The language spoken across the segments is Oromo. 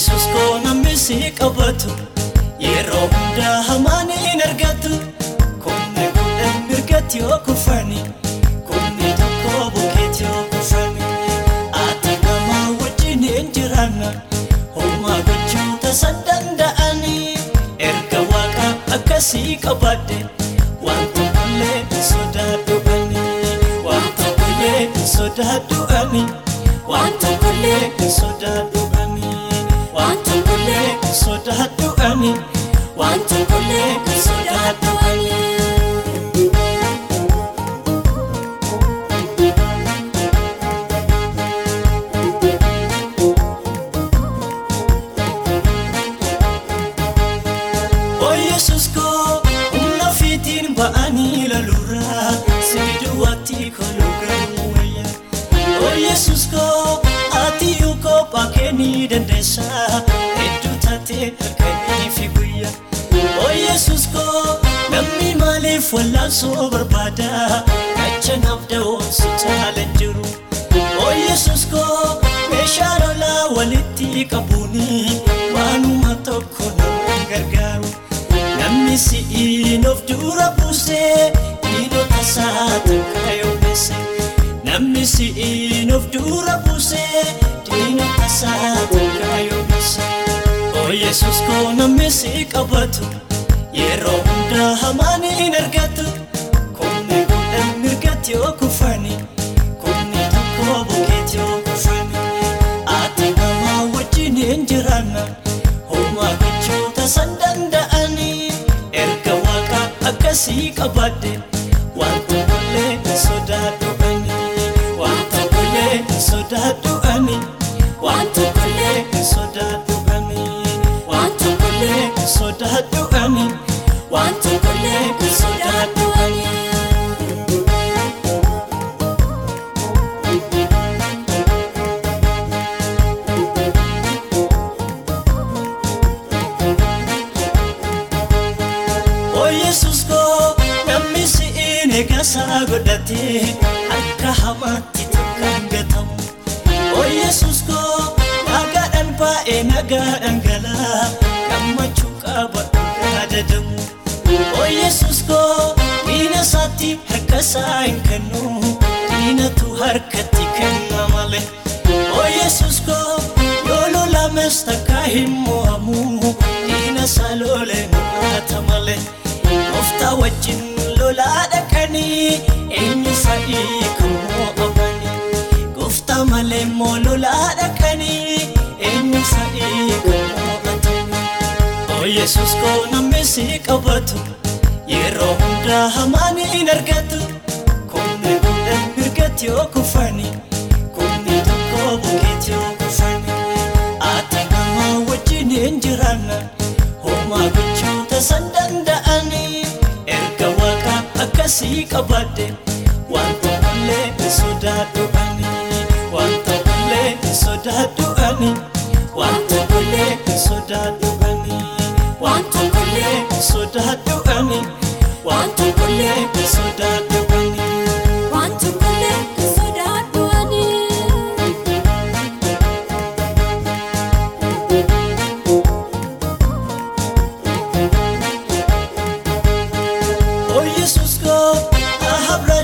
Yesus koo namni si qabatu yeroo hundaa hamaan hin argatu kumni kudhan mirgatti yoo kufani kumni tokko bukeetti yoo kufani ati nama wajjin hin jiraanna homaa gochuu tasan danda'ani erga waaqa akkasii qabaadde waan tokkollee hin sodaadhu ani. Waan tokkollee hin sodaadhu ani. Waan tokkollee hin sodaadhu ba'anii lalurraa sibiduwwaatti koluu garuu wayya. O Yesus koo ati yuukoo baakee ni dandeessa hedduu taatee halkanii fi guyyaa. O Yesus koo namni maaliif wallaansoo barbaada kacha naaf da'oomsi caalan jiru. O Yesus koo meeshaa lolaa walitti qabuuni waanuma Of dura buusee diinota isaa takka yoomese. O Yesus koo namni si qabatu yeroo hundaa hamaan hin argatu. Kumni kudhan mirgatti yoo kufani kumni tokko bukeetti yoo kufani. Ati nama wajjin hin jiraanna homaa gochuu tasan danda'ani. Erga waaqa akkasii qabaadde tokkollee hin sodaadhu ani tokkollee hin sodaadhu ani tokkollee hin sodaadhu ani. Yesus koo namni si'iin eegasaa godhatee akka hamaatti nagaadhaan galaa gammachuu qaba dhugaa dadamu. O Yesus koo diina isaatti harka isaa hin kennu diinatu harkatti kenna malee. O Yesus koo yoo lolames takka hin mo'amu diina isaa lolee mo'ata malee. Gooftaa wajjin lolaa dhaqanii eenyu fa'ii Yesus koo namni si qabatu yeroo hundaa hamaan hin argatu. Kumni kudhan mirgatti yoo kufani kumni tokko bukeetti yoo kufani. Ati nama wajjin hin jiraanna homaa gochuu tasan danda'ani. Erga waaqa akkasii qabaadde waan tokkollee hin sodaadhu ani waan tokkollee hin sodaadhu ani waan tokkollee hin sodaadhu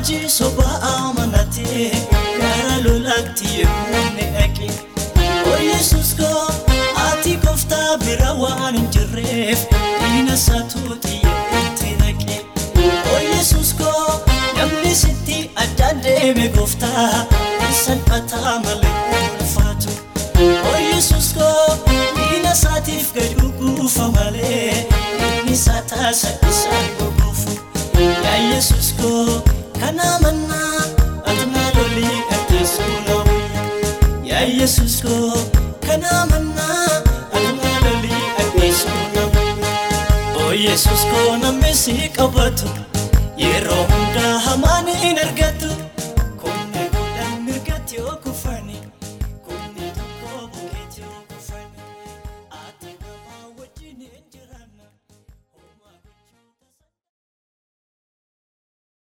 Raajii sobaa amanatee gara lolaatti yemmuu dhaqe. O Yesus koo ati gooftaa bira waan hin jirreef diina isaatu xiyyeetti naqe. O Yesus koo namni sitti addaan deeme gooftaa hin salphataa malee ulfaatu. O Yesus koo diina isaatiif gadi guufa malee inni isaa taasa isaan goguufu. Yaa Yesus koo Kana mannaa altuma lolii addeessu naawwi yaa Yesuus koo kana mannaa altuma lolii addeessu naawwi oo Yesuus koo namni si qabatu yeroo hundaa hamaan hin argatu.